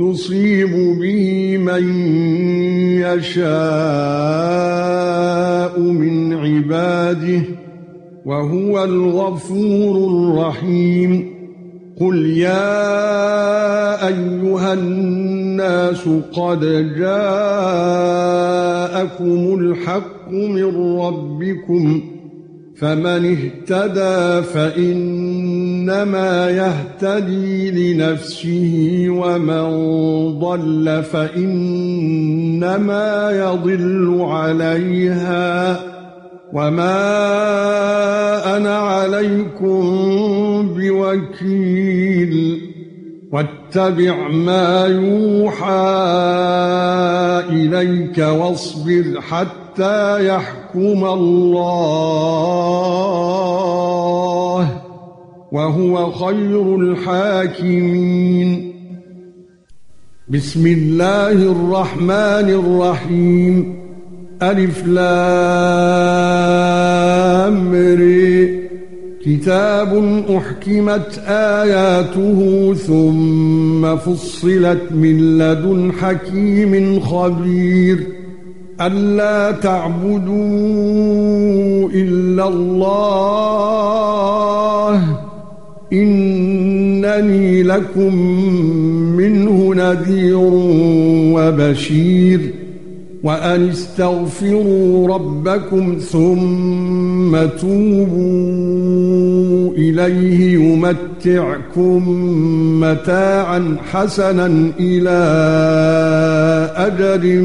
نُصِيبُ بِهِ مَن يَشَاءُ مِنْ عِبَادِهِ وَهُوَ الْغَفُورُ الرَّحِيمُ. قُلْ يَا أَيُّهَا النَّاسُ قَدْ جَاءَكُمُ الْحَقُّ مِنْ رَبِّكُمْ فَمَنِ اهْتَدَى فَإِنَّمَا يَهْتَدِي لِنَفْسِهِ وَمَن ضَلَّ فَإِنَّمَا يَضِلُّ عَلَيْهَا وَمَا أَنَا عَلَيْكُمْ بِوَكِيلٍ وَاتَّبِعْ مَا يُوحَى إِلَيْكَ وَاصْبِرْ حَتَّى يَحْكُمَ اللَّهُ وَهُوَ خَيْرُ الْحَاكِمِينَ. بِسْمِ اللَّهِ الرَّحْمَنِ الرَّحِيمِ. ألف لام ر. كتاب أحكمت آياته ثم فصلت من لدن حكيم خبير. ألا تعبدوا إلا الله. إنني لكم منه نذير وبشير وأن استغفروا ربكم ثم توبوا إليه يمتعكم متاعا حسنا إلى أجل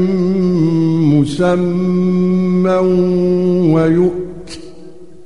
مسمى ويؤت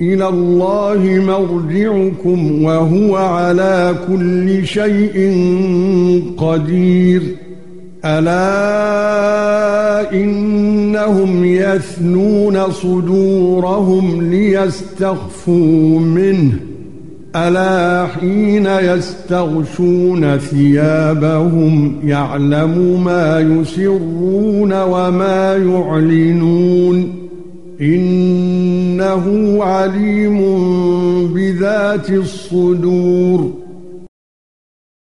إلى الله مرجعكم وهو على كل شيء قدير. ألا إنهم يثنون صدورهم ليستخفوا منه. ألا حين يستغشون ثيابهم يعلم ما يسرون وما يعلنون. إنه عليم بذات الصدور.